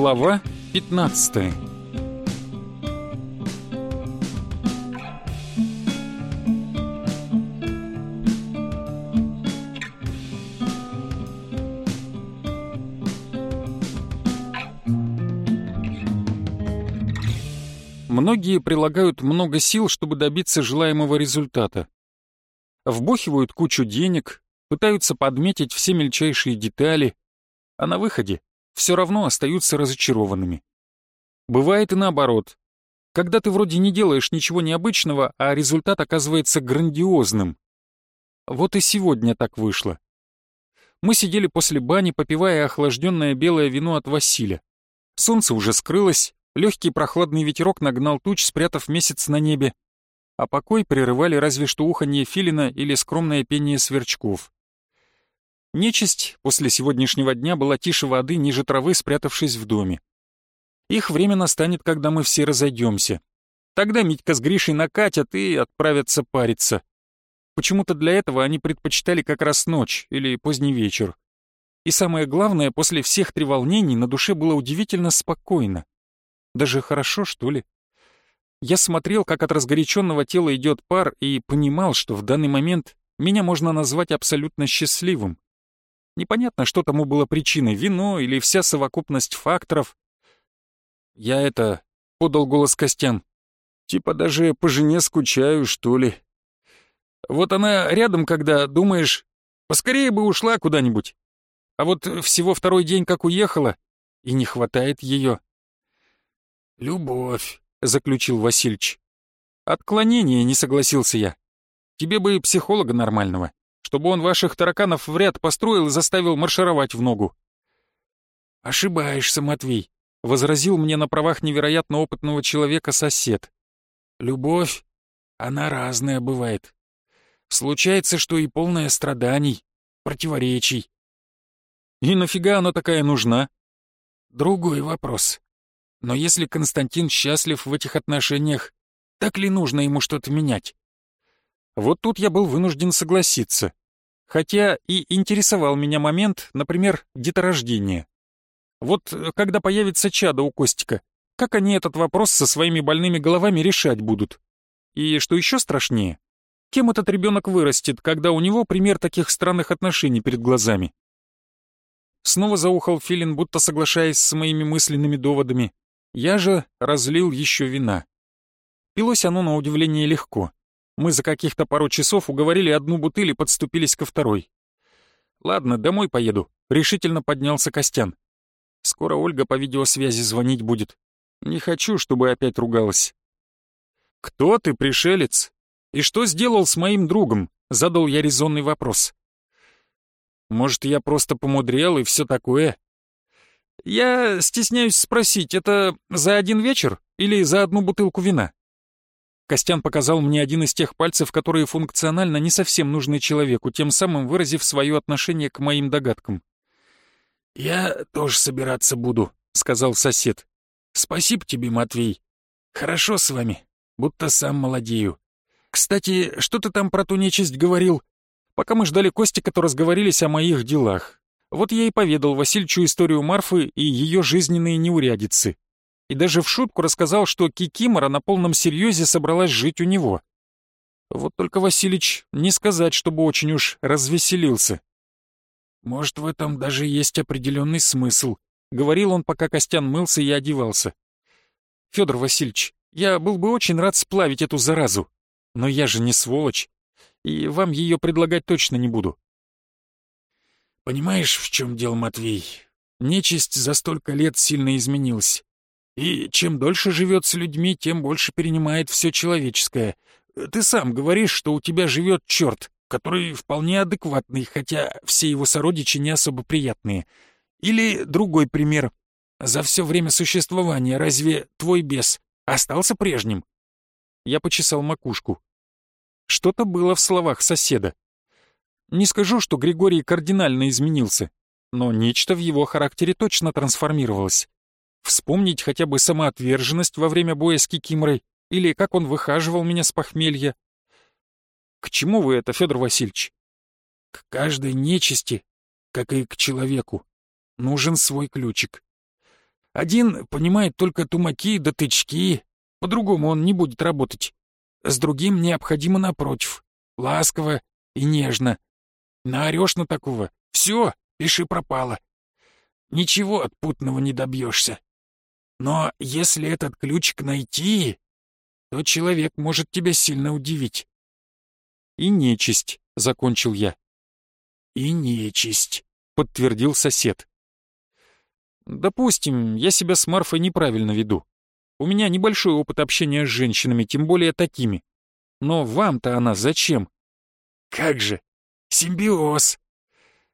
Глава 15 Многие прилагают много сил, чтобы добиться желаемого результата. Вбухивают кучу денег, пытаются подметить все мельчайшие детали, а на выходе все равно остаются разочарованными. Бывает и наоборот. Когда ты вроде не делаешь ничего необычного, а результат оказывается грандиозным. Вот и сегодня так вышло. Мы сидели после бани, попивая охлажденное белое вино от Василя. Солнце уже скрылось, легкий прохладный ветерок нагнал туч, спрятав месяц на небе, а покой прерывали разве что уханье филина или скромное пение сверчков. Нечисть после сегодняшнего дня была тише воды, ниже травы, спрятавшись в доме. Их время настанет, когда мы все разойдемся. Тогда Митька с Гришей накатят и отправятся париться. Почему-то для этого они предпочитали как раз ночь или поздний вечер. И самое главное, после всех треволнений на душе было удивительно спокойно. Даже хорошо, что ли? Я смотрел, как от разгоряченного тела идет пар, и понимал, что в данный момент меня можно назвать абсолютно счастливым. Непонятно, что тому было причиной, вино или вся совокупность факторов. «Я это...» — подал голос Костян. «Типа даже по жене скучаю, что ли. Вот она рядом, когда думаешь, поскорее бы ушла куда-нибудь. А вот всего второй день как уехала, и не хватает ее. «Любовь», — заключил Васильич. «Отклонение», — не согласился я. «Тебе бы психолога нормального, чтобы он ваших тараканов в ряд построил и заставил маршировать в ногу». «Ошибаешься, Матвей», — возразил мне на правах невероятно опытного человека сосед. «Любовь, она разная бывает. Случается, что и полная страданий, противоречий». «И нафига она такая нужна?» «Другой вопрос. Но если Константин счастлив в этих отношениях, так ли нужно ему что-то менять? Вот тут я был вынужден согласиться. Хотя и интересовал меня момент, например, деторождения. Вот э, когда появится чадо у Костика, как они этот вопрос со своими больными головами решать будут? И что еще страшнее, кем этот ребенок вырастет, когда у него пример таких странных отношений перед глазами? Снова заухал Филин, будто соглашаясь с моими мысленными доводами. Я же разлил еще вина. Пилось оно на удивление легко. Мы за каких-то пару часов уговорили одну бутыль и подступились ко второй. «Ладно, домой поеду», — решительно поднялся Костян. «Скоро Ольга по видеосвязи звонить будет. Не хочу, чтобы опять ругалась». «Кто ты, пришелец? И что сделал с моим другом?» — задал я резонный вопрос. «Может, я просто помудрел и все такое?» «Я стесняюсь спросить, это за один вечер или за одну бутылку вина?» Костян показал мне один из тех пальцев, которые функционально не совсем нужны человеку, тем самым выразив свое отношение к моим догадкам. «Я тоже собираться буду», — сказал сосед. «Спасибо тебе, Матвей. Хорошо с вами, будто сам молодею. Кстати, что ты там про ту нечисть говорил? Пока мы ждали Костика, то разговорились о моих делах. Вот я и поведал Васильчу историю Марфы и ее жизненные неурядицы. И даже в шутку рассказал, что Кикимора на полном серьезе собралась жить у него. Вот только Василич не сказать, чтобы очень уж развеселился. «Может, в этом даже есть определенный смысл», — говорил он, пока Костян мылся и одевался. «Федор Васильевич, я был бы очень рад сплавить эту заразу, но я же не сволочь, и вам ее предлагать точно не буду. Понимаешь, в чем дело, Матвей? Нечисть за столько лет сильно изменилась. И чем дольше живет с людьми, тем больше перенимает все человеческое. Ты сам говоришь, что у тебя живет черт, который вполне адекватный, хотя все его сородичи не особо приятные. Или другой пример. За все время существования разве твой бес остался прежним? Я почесал макушку. Что-то было в словах соседа. Не скажу, что Григорий кардинально изменился, но нечто в его характере точно трансформировалось. Вспомнить хотя бы самоотверженность во время боя с Кикимрой или как он выхаживал меня с похмелья. К чему вы это, Федор Васильевич? К каждой нечисти, как и к человеку, нужен свой ключик. Один понимает только тумаки да тычки, по-другому он не будет работать. С другим необходимо напротив, ласково и нежно. Наорешь на такого, все, пиши пропало. Ничего от путного не добьешься. Но если этот ключик найти, то человек может тебя сильно удивить. И нечисть, — закончил я. И нечисть, — подтвердил сосед. Допустим, я себя с Марфой неправильно веду. У меня небольшой опыт общения с женщинами, тем более такими. Но вам-то она зачем? Как же, симбиоз.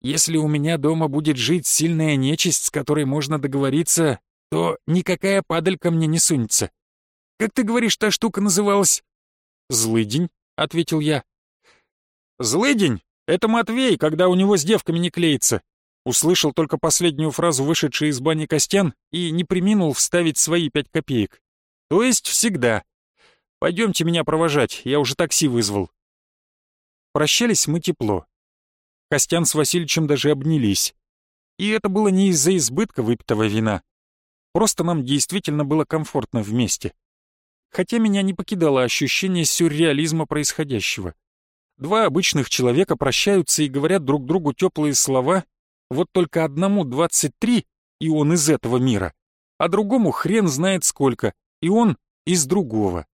Если у меня дома будет жить сильная нечисть, с которой можно договориться, то никакая падаль ко мне не сунется. Как ты говоришь, та штука называлась? «Злыдень», — ответил я. «Злыдень? Это Матвей, когда у него с девками не клеится». Услышал только последнюю фразу, вышедший из бани Костян, и не приминул вставить свои пять копеек. То есть всегда. Пойдемте меня провожать, я уже такси вызвал. Прощались мы тепло. Костян с Васильичем даже обнялись. И это было не из-за избытка выпитого вина. Просто нам действительно было комфортно вместе. Хотя меня не покидало ощущение сюрреализма происходящего. Два обычных человека прощаются и говорят друг другу теплые слова, вот только одному 23, и он из этого мира, а другому хрен знает сколько, и он из другого.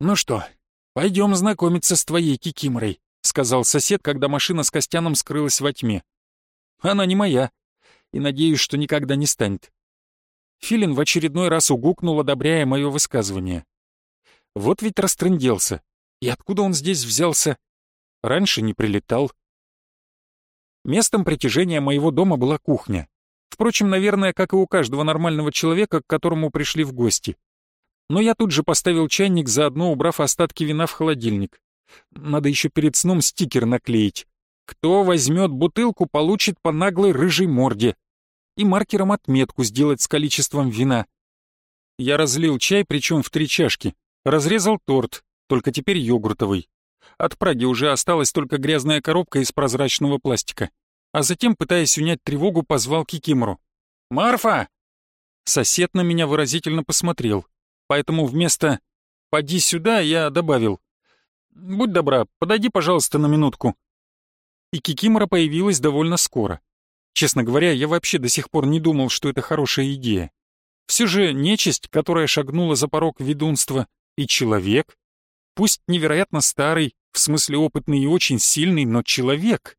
«Ну что, пойдем знакомиться с твоей кикиморой», — сказал сосед, когда машина с Костяном скрылась во тьме. «Она не моя, и надеюсь, что никогда не станет». Филин в очередной раз угукнул, одобряя мое высказывание. Вот ведь растрынделся. И откуда он здесь взялся? Раньше не прилетал. Местом притяжения моего дома была кухня. Впрочем, наверное, как и у каждого нормального человека, к которому пришли в гости. Но я тут же поставил чайник, заодно убрав остатки вина в холодильник. Надо еще перед сном стикер наклеить. Кто возьмет бутылку, получит по наглой рыжей морде. И маркером отметку сделать с количеством вина. Я разлил чай, причем в три чашки. Разрезал торт, только теперь йогуртовый. От Праги уже осталась только грязная коробка из прозрачного пластика. А затем, пытаясь унять тревогу, позвал Кикимору. «Марфа!» Сосед на меня выразительно посмотрел, поэтому вместо «поди сюда» я добавил «Будь добра, подойди, пожалуйста, на минутку». И Кикимора появилась довольно скоро. Честно говоря, я вообще до сих пор не думал, что это хорошая идея. Все же нечисть, которая шагнула за порог ведунства, и человек, пусть невероятно старый, в смысле опытный и очень сильный, но человек.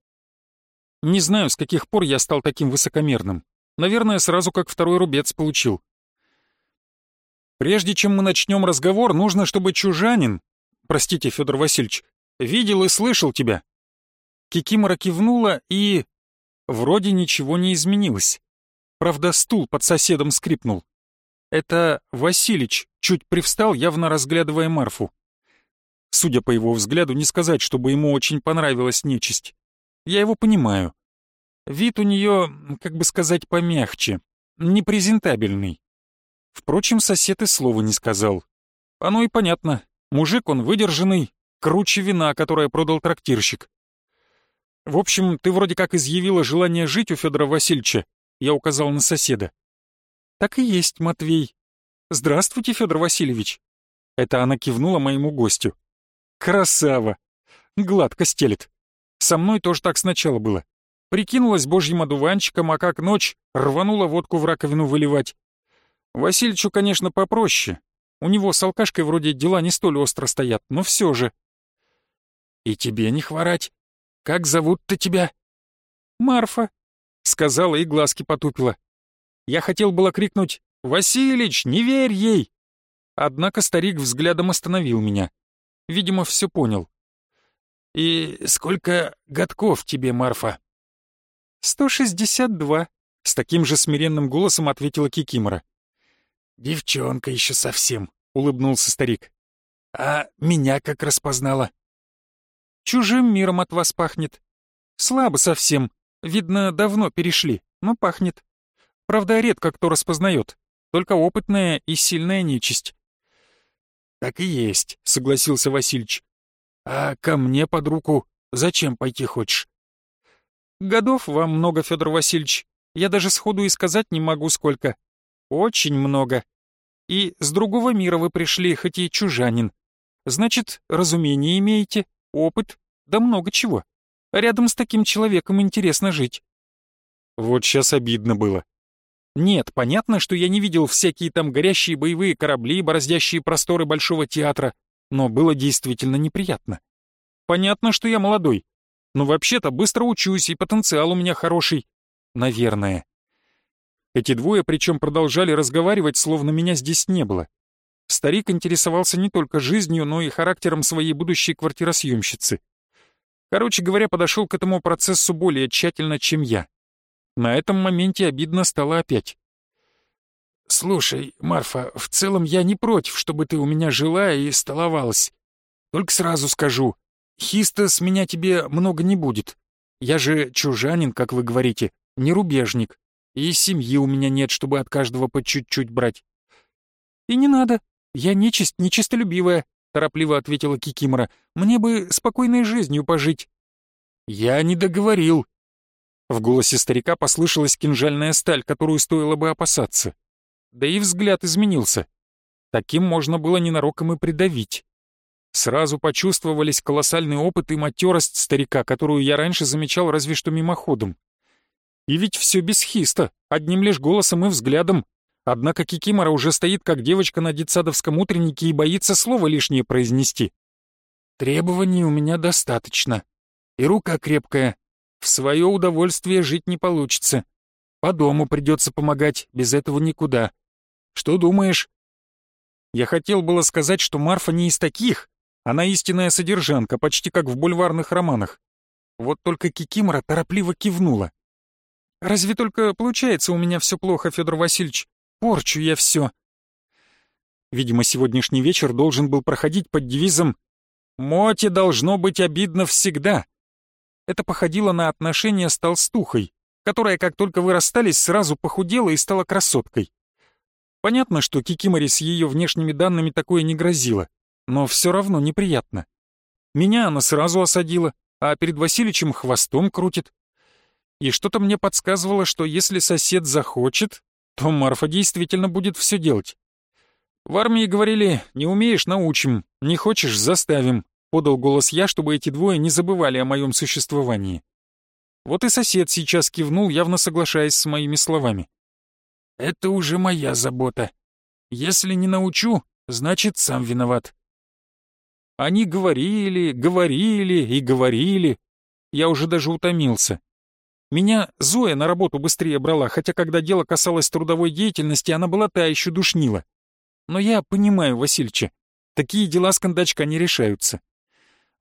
Не знаю, с каких пор я стал таким высокомерным. Наверное, сразу как второй рубец получил. Прежде чем мы начнем разговор, нужно, чтобы чужанин, простите, Федор Васильевич, видел и слышал тебя. Кикимора кивнула и... Вроде ничего не изменилось. Правда, стул под соседом скрипнул. Это Василич чуть привстал, явно разглядывая Марфу. Судя по его взгляду, не сказать, чтобы ему очень понравилась нечисть. Я его понимаю. Вид у нее, как бы сказать, помягче, непрезентабельный. Впрочем, сосед и слова не сказал. Оно и понятно. Мужик он выдержанный, круче вина, которое продал трактирщик. В общем, ты вроде как изъявила желание жить у Федора Васильевича, я указал на соседа. Так и есть, Матвей. Здравствуйте, Федор Васильевич. Это она кивнула моему гостю. Красава! Гладко стелет. Со мной тоже так сначала было. Прикинулась божьим одуванчиком, а как ночь рванула водку в раковину выливать. Васильичу, конечно, попроще. У него с алкашкой вроде дела не столь остро стоят, но все же. «И тебе не хворать. Как зовут-то тебя?» «Марфа», — сказала и глазки потупила. Я хотел было крикнуть «Василич, не верь ей!» Однако старик взглядом остановил меня. Видимо, все понял. «И сколько годков тебе, Марфа?» «Сто шестьдесят два», — с таким же смиренным голосом ответила Кикимора. «Девчонка еще совсем», — улыбнулся старик. «А меня как распознала?» «Чужим миром от вас пахнет. Слабо совсем. Видно, давно перешли, но пахнет. Правда, редко кто распознает. Только опытная и сильная нечисть. «Так и есть», — согласился Васильич. «А ко мне под руку зачем пойти хочешь?» «Годов вам много, Федор Васильевич. Я даже сходу и сказать не могу сколько. Очень много. И с другого мира вы пришли, хоть и чужанин. Значит, разумение имеете, опыт, да много чего. Рядом с таким человеком интересно жить. Вот сейчас обидно было. Нет, понятно, что я не видел всякие там горящие боевые корабли, бороздящие просторы Большого театра, но было действительно неприятно. Понятно, что я молодой, но вообще-то быстро учусь, и потенциал у меня хороший. Наверное. Эти двое причем продолжали разговаривать, словно меня здесь не было. Старик интересовался не только жизнью, но и характером своей будущей квартиросъемщицы. Короче говоря, подошел к этому процессу более тщательно, чем я. На этом моменте обидно стало опять. «Слушай, Марфа, в целом я не против, чтобы ты у меня жила и столовалась. Только сразу скажу, хиста с меня тебе много не будет. Я же чужанин, как вы говорите, не рубежник, и семьи у меня нет, чтобы от каждого по чуть-чуть брать». «И не надо, я нечисть нечистолюбивая», — торопливо ответила Кикимора. «Мне бы спокойной жизнью пожить». «Я не договорил», в голосе старика послышалась кинжальная сталь, которую стоило бы опасаться. Да и взгляд изменился. Таким можно было ненароком и придавить. Сразу почувствовались колоссальный опыт и матерость старика, которую я раньше замечал разве что мимоходом. И ведь все без хиста, одним лишь голосом и взглядом. Однако Кикимора уже стоит как девочка на детсадовском утреннике и боится слова лишнее произнести. Требований у меня достаточно. И рука крепкая, в свое удовольствие жить не получится. По дому придется помогать, без этого никуда. Что думаешь?» Я хотел было сказать, что Марфа не из таких. Она истинная содержанка, почти как в бульварных романах. Вот только Кикимора торопливо кивнула. «Разве только получается у меня все плохо, Федор Васильевич? Порчу я все. Видимо, сегодняшний вечер должен был проходить под девизом «Моте должно быть обидно всегда». Это походило на отношения с толстухой, которая, как только вы расстались, сразу похудела и стала красоткой. Понятно, что Кикимори с ее внешними данными такое не грозило, но все равно неприятно. Меня она сразу осадила, а перед Васильичем хвостом крутит. И что-то мне подсказывало, что если сосед захочет, то Марфа действительно будет все делать. В армии говорили, не умеешь — научим, не хочешь — заставим. Подал голос я, чтобы эти двое не забывали о моем существовании. Вот и сосед сейчас кивнул, явно соглашаясь с моими словами. «Это уже моя забота. Если не научу, значит, сам виноват». Они говорили, говорили и говорили. Я уже даже утомился. Меня Зоя на работу быстрее брала, хотя когда дело касалось трудовой деятельности, она была та еще душнила. Но я понимаю Васильча, такие дела с кондачка не решаются.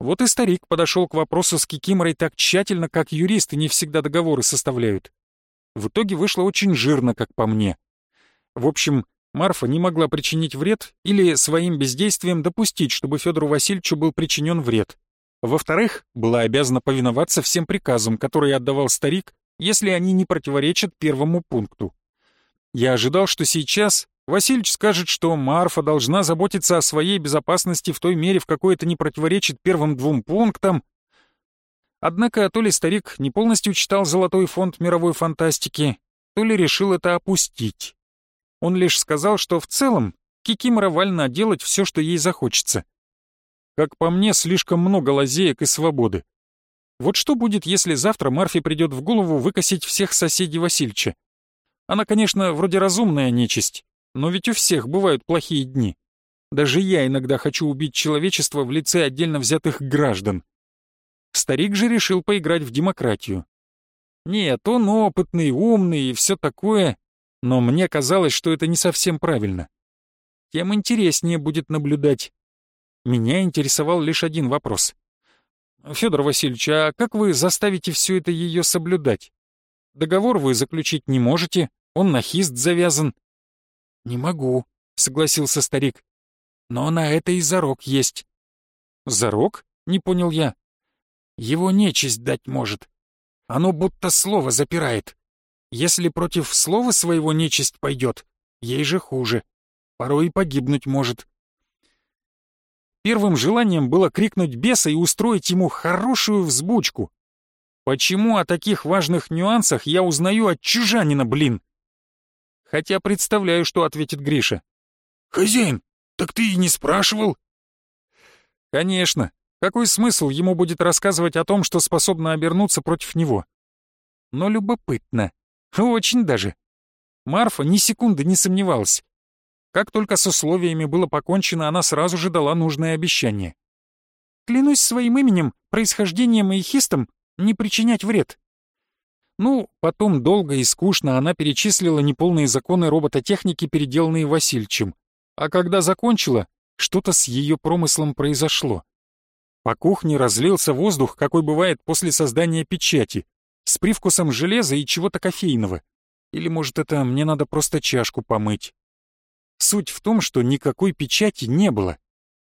Вот и старик подошел к вопросу с Кикиморой так тщательно, как юристы не всегда договоры составляют. В итоге вышло очень жирно, как по мне. В общем, Марфа не могла причинить вред или своим бездействием допустить, чтобы Федору Васильевичу был причинен вред. Во-вторых, была обязана повиноваться всем приказам, которые отдавал старик, если они не противоречат первому пункту. Я ожидал, что сейчас Васильич скажет, что Марфа должна заботиться о своей безопасности в той мере, в какой это не противоречит первым двум пунктам. Однако то ли старик не полностью читал золотой фонд мировой фантастики, то ли решил это опустить. Он лишь сказал, что в целом Кикимора вольна делать все, что ей захочется. Как по мне, слишком много лазеек и свободы. Вот что будет, если завтра Марфе придет в голову выкосить всех соседей Васильча? Она, конечно, вроде разумная нечисть, но ведь у всех бывают плохие дни. Даже я иногда хочу убить человечество в лице отдельно взятых граждан. Старик же решил поиграть в демократию. Нет, он опытный, умный и все такое, но мне казалось, что это не совсем правильно. Тем интереснее будет наблюдать. Меня интересовал лишь один вопрос. «Федор Васильевич, а как вы заставите все это ее соблюдать? Договор вы заключить не можете, он на хист завязан, «Не могу», — согласился старик. «Но на это и зарок есть». «Зарок?» — не понял я. «Его нечисть дать может. Оно будто слово запирает. Если против слова своего нечисть пойдет, ей же хуже. Порой и погибнуть может». Первым желанием было крикнуть беса и устроить ему хорошую взбучку. Почему о таких важных нюансах я узнаю от чужанина, блин? Хотя представляю, что ответит Гриша. «Хозяин, так ты и не спрашивал?» «Конечно. Какой смысл ему будет рассказывать о том, что способно обернуться против него? Но любопытно. Очень даже. Марфа ни секунды не сомневалась. Как только с условиями было покончено, она сразу же дала нужное обещание. «Клянусь своим именем, происхождением и хистом, не причинять вред». Ну, потом долго и скучно она перечислила неполные законы робототехники, переделанные Васильчем. А когда закончила, что-то с ее промыслом произошло. По кухне разлился воздух, какой бывает после создания печати, с привкусом железа и чего-то кофейного. Или, может, это мне надо просто чашку помыть. Суть в том, что никакой печати не было.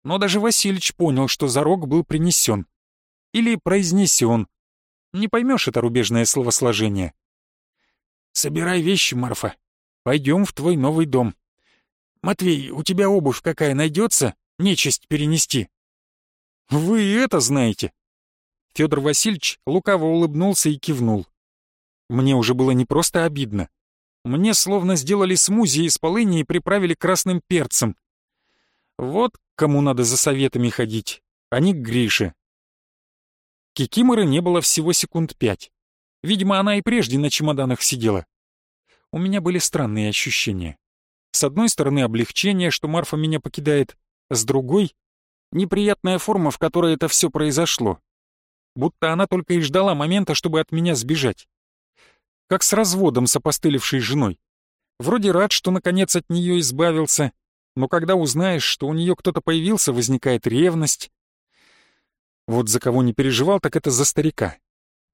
Но даже Васильич понял, что зарок был принесен. Или произнесен. Не поймешь это рубежное словосложение. «Собирай вещи, Марфа. Пойдем в твой новый дом. Матвей, у тебя обувь какая найдется? Нечисть перенести». «Вы это знаете?» Федор Васильевич лукаво улыбнулся и кивнул. Мне уже было не просто обидно. Мне словно сделали смузи из полыни и приправили красным перцем. Вот кому надо за советами ходить, а не к Грише. Кикиморы не было всего секунд пять. Видимо, она и прежде на чемоданах сидела. У меня были странные ощущения. С одной стороны, облегчение, что Марфа меня покидает, с другой — неприятная форма, в которой это все произошло. Будто она только и ждала момента, чтобы от меня сбежать как с разводом с опостылевшей женой. Вроде рад, что наконец от нее избавился, но когда узнаешь, что у нее кто-то появился, возникает ревность. Вот за кого не переживал, так это за старика.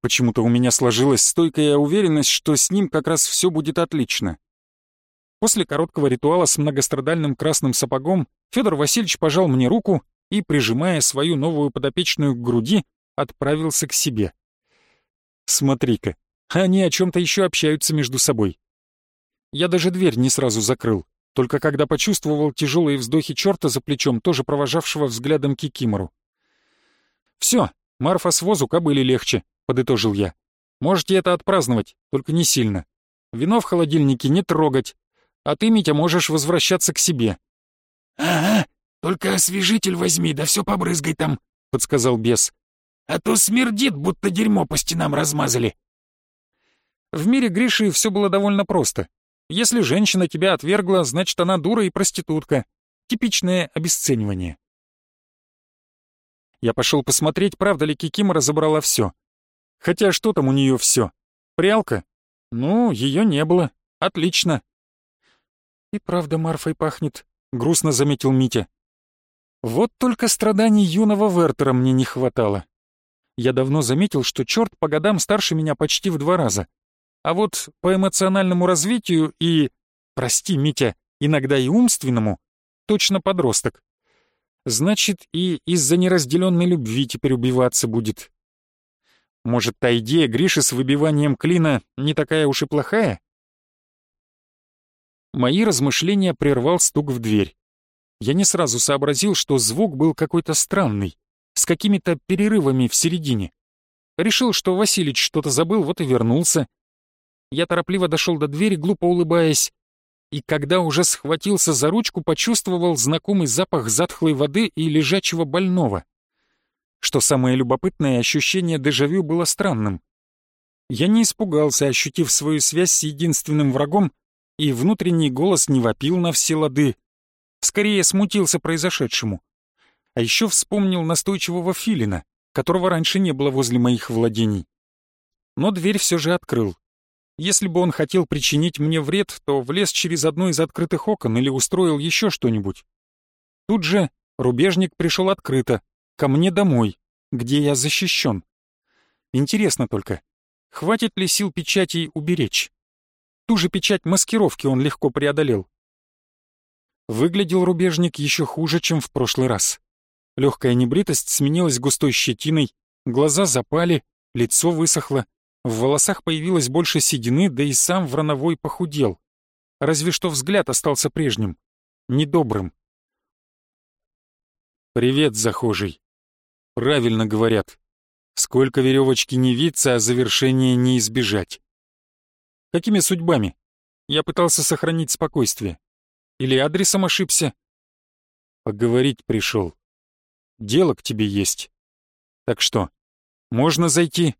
Почему-то у меня сложилась стойкая уверенность, что с ним как раз все будет отлично. После короткого ритуала с многострадальным красным сапогом Федор Васильевич пожал мне руку и, прижимая свою новую подопечную к груди, отправился к себе. Смотри-ка, они о чем-то еще общаются между собой. Я даже дверь не сразу закрыл, только когда почувствовал тяжелые вздохи черта за плечом, тоже провожавшего взглядом Кикимору. «Все, Марфа с возу кобыли легче», — подытожил я. «Можете это отпраздновать, только не сильно. Вино в холодильнике не трогать, а ты, Митя, можешь возвращаться к себе». «Ага, только освежитель возьми, да все побрызгай там», — подсказал бес. «А то смердит, будто дерьмо по стенам размазали». В мире Гриши все было довольно просто. Если женщина тебя отвергла, значит она дура и проститутка. Типичное обесценивание. Я пошел посмотреть, правда ли Кикимора забрала все. Хотя что там у нее все? Прялка? Ну, ее не было. Отлично. И правда Марфой пахнет, грустно заметил Митя. Вот только страданий юного Вертера мне не хватало. Я давно заметил, что черт по годам старше меня почти в два раза. А вот по эмоциональному развитию и, прости, Митя, иногда и умственному, точно подросток. Значит, и из-за неразделенной любви теперь убиваться будет. Может, та идея Гриши с выбиванием клина не такая уж и плохая? Мои размышления прервал стук в дверь. Я не сразу сообразил, что звук был какой-то странный, с какими-то перерывами в середине. Решил, что Василич что-то забыл, вот и вернулся. Я торопливо дошел до двери, глупо улыбаясь, и когда уже схватился за ручку, почувствовал знакомый запах затхлой воды и лежачего больного. Что самое любопытное, ощущение дежавю было странным. Я не испугался, ощутив свою связь с единственным врагом, и внутренний голос не вопил на все лады. Скорее смутился произошедшему. А еще вспомнил настойчивого филина, которого раньше не было возле моих владений. Но дверь все же открыл. Если бы он хотел причинить мне вред, то влез через одно из открытых окон или устроил еще что-нибудь. Тут же рубежник пришел открыто, ко мне домой, где я защищен. Интересно только, хватит ли сил печатей уберечь? Ту же печать маскировки он легко преодолел. Выглядел рубежник еще хуже, чем в прошлый раз. Легкая небритость сменилась густой щетиной, глаза запали, лицо высохло, в волосах появилось больше седины, да и сам Врановой похудел. Разве что взгляд остался прежним, недобрым. «Привет, захожий. Правильно говорят. Сколько веревочки не виться, а завершения не избежать. Какими судьбами? Я пытался сохранить спокойствие. Или адресом ошибся? Поговорить пришел. Дело к тебе есть. Так что, можно зайти?»